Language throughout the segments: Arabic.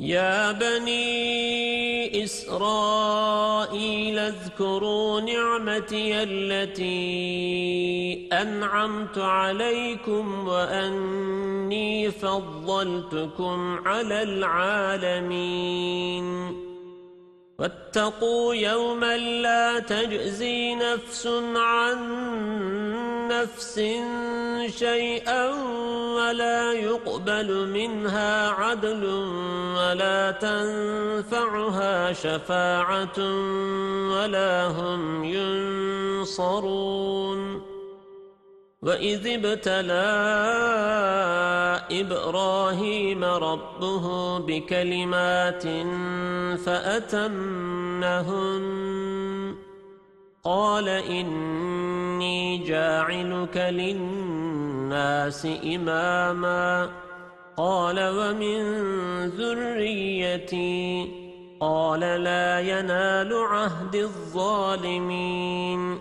يا بني إسرائيل اذكروا نعمتي التي أنعمت عليكم وأني فضلتكم على العالمين. واتقوا يوما لا تجزي نفس عن نفس شيئا ولا يقبل منها عدل ولا تنفعها شفاعة ولا هم ينصرون. وَإِذِ ابْتَلَى إِبْرَاهِيمَ رَبُّهُ بِكَلِمَاتٍ فَأَتَمَّهُنَّ قَالَ إِنِّي جَاعِلُكَ لِلنَّاسِ إِمَامًا. قَالَ وَمِنْ ذُرِّيَّتِي؟ قَالَ لَا يَنَالُ عَهْدِ الظَّالِمِينَ.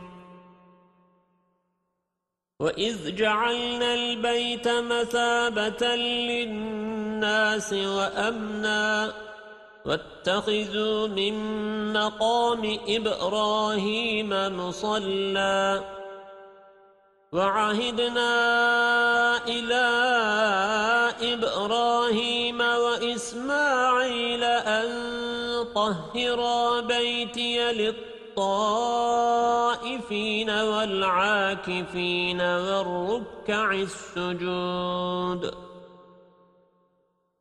وَإِذْ جَعَلْنَا الْبَيْتَ مَثَابَةً لِلنَّاسِ وَأَمْنًا وَاتَّخِذُوا مِن مَّقَامِ إِبْرَاهِيمَ مُصَلًّى وَعَهِدْنَا إِلَى إِبْرَاهِيمَ وَإِسْمَاعِيلَ أَن طَهِّرَا بَيْتِيَ لِلطَّائِفِينَ وَالْعَاكِفِينَ وَالرُّكَّعِ السُّجُودِ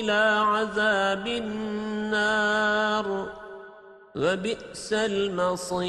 إلى عذاب النار. وبئس المصير.